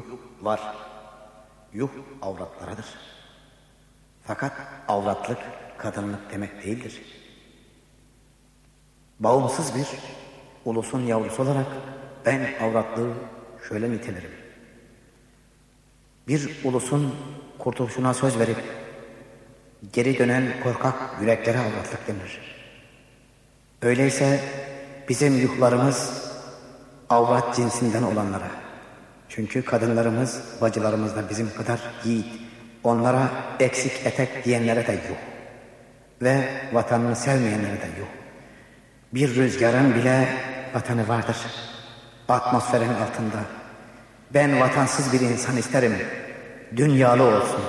Yuh var. Yuh avratlarıdır. Fakat avratlık kadınlık demek değildir. Bağımsız bir ulusun yavrusu olarak ben avratlığı şöyle nitelerim. Bir ulusun kurtuluşuna söz verip geri dönen korkak yüreklere avratlık denir. Öyleyse bizim yuhlarımız avrat cinsinden olanlara. Çünkü kadınlarımız, bacılarımız da bizim kadar yiğit. Onlara eksik etek diyenlere de yuh. Ve vatanını sevmeyenlere de yuh. Bir rüzgarın bile vatanı vardır. Atmosferin altında. Ben vatansız bir insan isterim. Dünyalı olsun.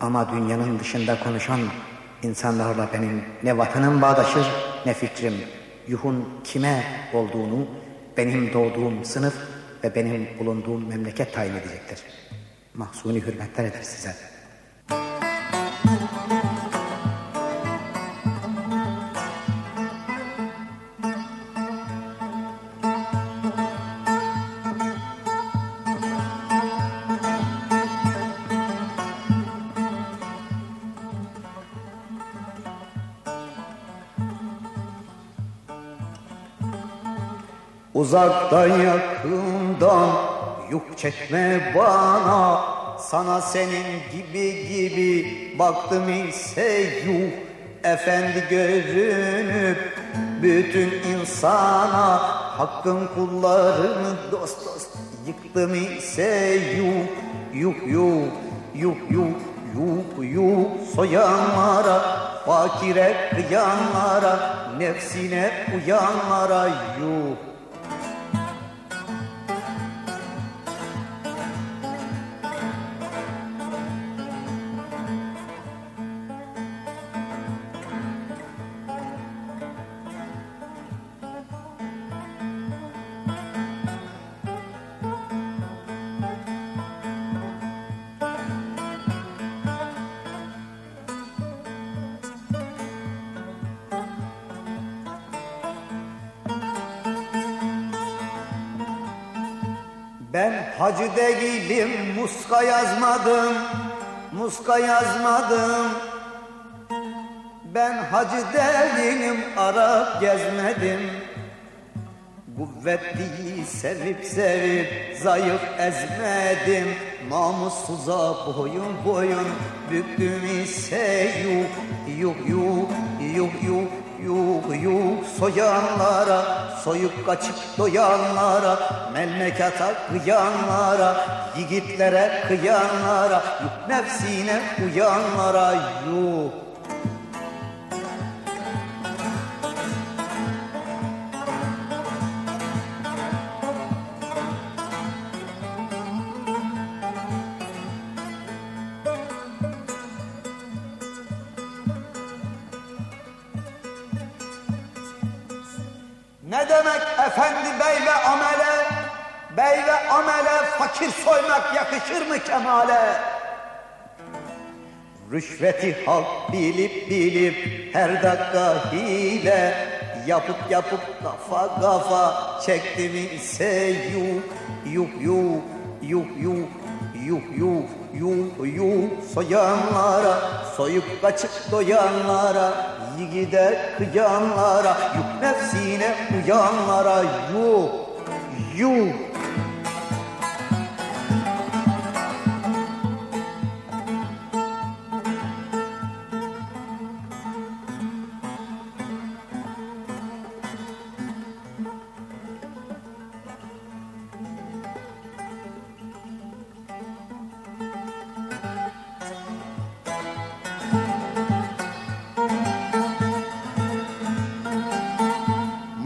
Ama dünyanın dışında konuşan insanlarla benim ne vatanım bağdaşır ne fikrim. Yuhun kime olduğunu benim doğduğum sınıf ve benim bulunduğum memleket tayin edecektir. Mahsuni hürmetler eder size. Uzaktan yakından yük çekme bana. Sana senin gibi gibi baktım ise yuh. Efendi görünüp bütün insana Hakkın kullarını dost dost yıktım ise yuh. Yuh yuh yuh yuh yuh yuh. Soyanlara Fakire kıyanlara nefsine uyanlara yuh Ben hacı değilim, muska yazmadım, muska yazmadım. Ben hacı değilim, Arap gezmedim. Kuvvetliyi sevip sevip zayıf ezmedim. Namussuza boyun boyun büktüm ise yuh yuh yuh yuh yuh yuh yuh soyanlara soyup kaçıp doyanlara memlekata kıyanlara yigitlere kıyanlara yuh nefsine uyanlara yuh Ne demek efendi bey ve amele? Bey ve amele fakir soymak yakışır mı kemale? Rüşveti halk bilip bilip her dakika hile Yapıp yapıp kafa kafa çekti mi ise yuh yuh yuh yuh yuh yuh yuh yuh yuh soyanlara soyup kaçıp doyanlara yigide kıyanlara yuh nefsine uyanlara. Yuh yuh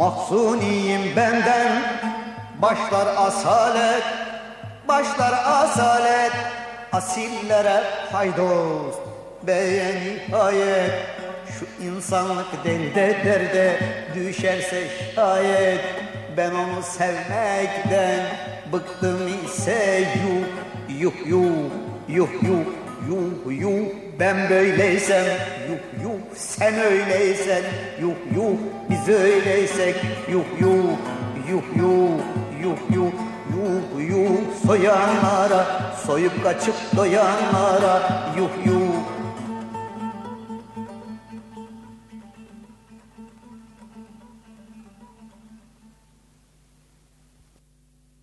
Mahzuniyim benden. Başlar asalet Başlar asalet. Asillere faydos Beye nihayet. Şu insanlık derde derde Düşerse şayet. Ben onu sevmekten Bıktım ise yuh Yuh yuh Yuh yuh Yuh yuh ben böyleysem yuh yuh sen öyleysen yuh yuh biz öyleysek yuh yuh yuh yuh yuh yuh yuh yuh soyanlara soyup kaçıp doyanlara yuh yuh